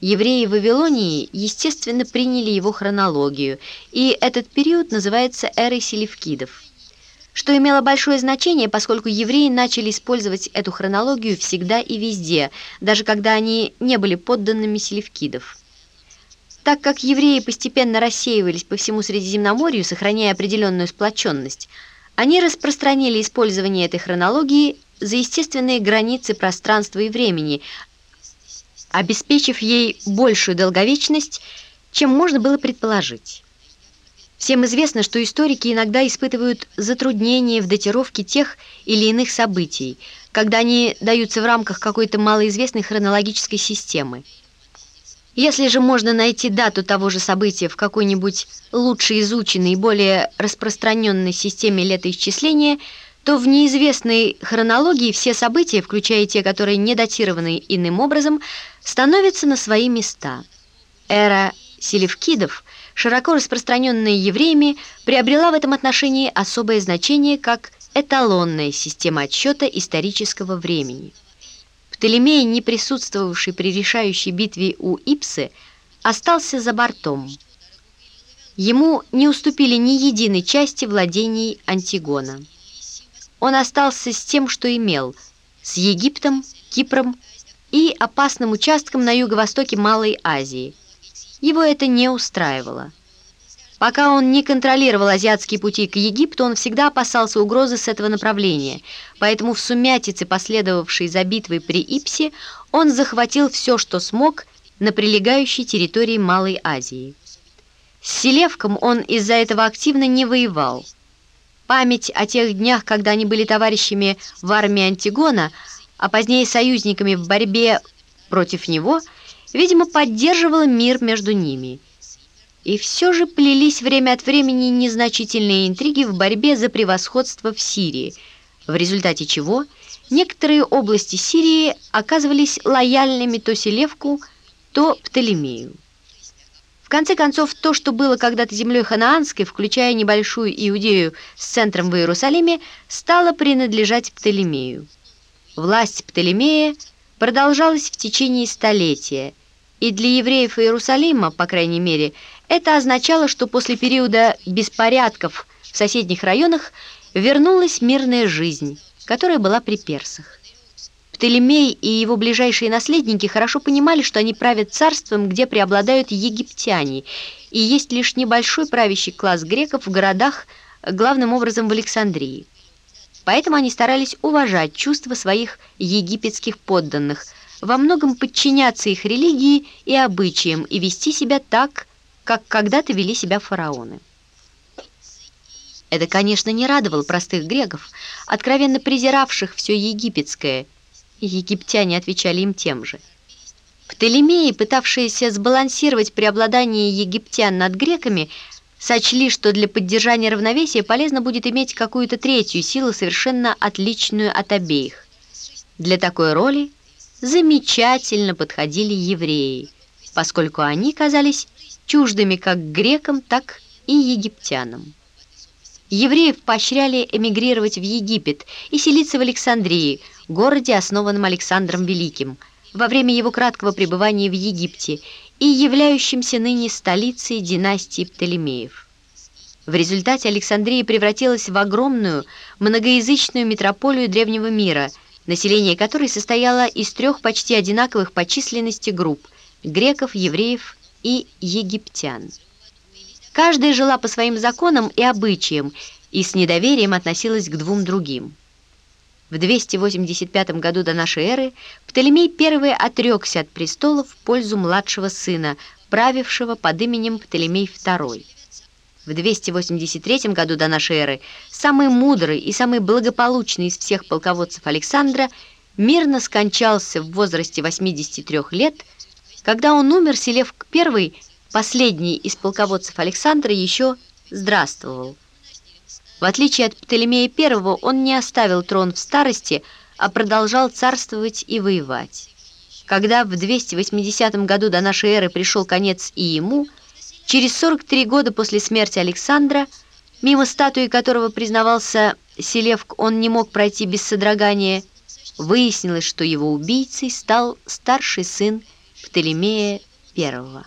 Евреи Вавилонии, естественно, приняли его хронологию, и этот период называется эрой селевкидов, что имело большое значение, поскольку евреи начали использовать эту хронологию всегда и везде, даже когда они не были подданными селевкидов. Так как евреи постепенно рассеивались по всему Средиземноморью, сохраняя определенную сплоченность, они распространили использование этой хронологии за естественные границы пространства и времени, обеспечив ей большую долговечность, чем можно было предположить. Всем известно, что историки иногда испытывают затруднения в датировке тех или иных событий, когда они даются в рамках какой-то малоизвестной хронологической системы. Если же можно найти дату того же события в какой-нибудь лучше изученной и более распространенной системе летоисчисления – то в неизвестной хронологии все события, включая те, которые не датированы иным образом, становятся на свои места. Эра селевкидов, широко распространенная евреями, приобрела в этом отношении особое значение как эталонная система отсчета исторического времени. Птолемей, не присутствовавший при решающей битве у Ипсы, остался за бортом. Ему не уступили ни единой части владений Антигона он остался с тем, что имел, с Египтом, Кипром и опасным участком на юго-востоке Малой Азии. Его это не устраивало. Пока он не контролировал азиатские пути к Египту, он всегда опасался угрозы с этого направления, поэтому в сумятице, последовавшей за битвой при Ипсе, он захватил все, что смог на прилегающей территории Малой Азии. С Селевком он из-за этого активно не воевал. Память о тех днях, когда они были товарищами в армии Антигона, а позднее союзниками в борьбе против него, видимо, поддерживала мир между ними. И все же плелись время от времени незначительные интриги в борьбе за превосходство в Сирии, в результате чего некоторые области Сирии оказывались лояльными то Селевку, то Птолемею. В конце концов, то, что было когда-то землей ханаанской, включая небольшую Иудею с центром в Иерусалиме, стало принадлежать Птолемею. Власть Птолемея продолжалась в течение столетия, и для евреев Иерусалима, по крайней мере, это означало, что после периода беспорядков в соседних районах вернулась мирная жизнь, которая была при персах. Птолемей и его ближайшие наследники хорошо понимали, что они правят царством, где преобладают египтяне, и есть лишь небольшой правящий класс греков в городах, главным образом в Александрии. Поэтому они старались уважать чувства своих египетских подданных, во многом подчиняться их религии и обычаям и вести себя так, как когда-то вели себя фараоны. Это, конечно, не радовало простых греков, откровенно презиравших все египетское – Египтяне отвечали им тем же. Птолемеи, пытавшиеся сбалансировать преобладание египтян над греками, сочли, что для поддержания равновесия полезно будет иметь какую-то третью силу, совершенно отличную от обеих. Для такой роли замечательно подходили евреи, поскольку они казались чуждыми как грекам, так и египтянам. Евреев поощряли эмигрировать в Египет и селиться в Александрии, городе, основанном Александром Великим, во время его краткого пребывания в Египте и являющимся ныне столицей династии Птолемеев. В результате Александрия превратилась в огромную многоязычную метрополию древнего мира, население которой состояло из трех почти одинаковых по численности групп – греков, евреев и египтян. Каждая жила по своим законам и обычаям и с недоверием относилась к двум другим. В 285 году до нашей эры Птолемей I отрекся от престола в пользу младшего сына, правившего под именем Птолемей II. В 283 году до нашей эры самый мудрый и самый благополучный из всех полководцев Александра мирно скончался в возрасте 83 лет, когда он умер, Селевк I Последний из полководцев Александра еще здравствовал. В отличие от Птолемея I, он не оставил трон в старости, а продолжал царствовать и воевать. Когда в 280 году до нашей эры пришел конец и ему, через 43 года после смерти Александра, мимо статуи которого признавался Селевк, он не мог пройти без содрогания, выяснилось, что его убийцей стал старший сын Птолемея первого.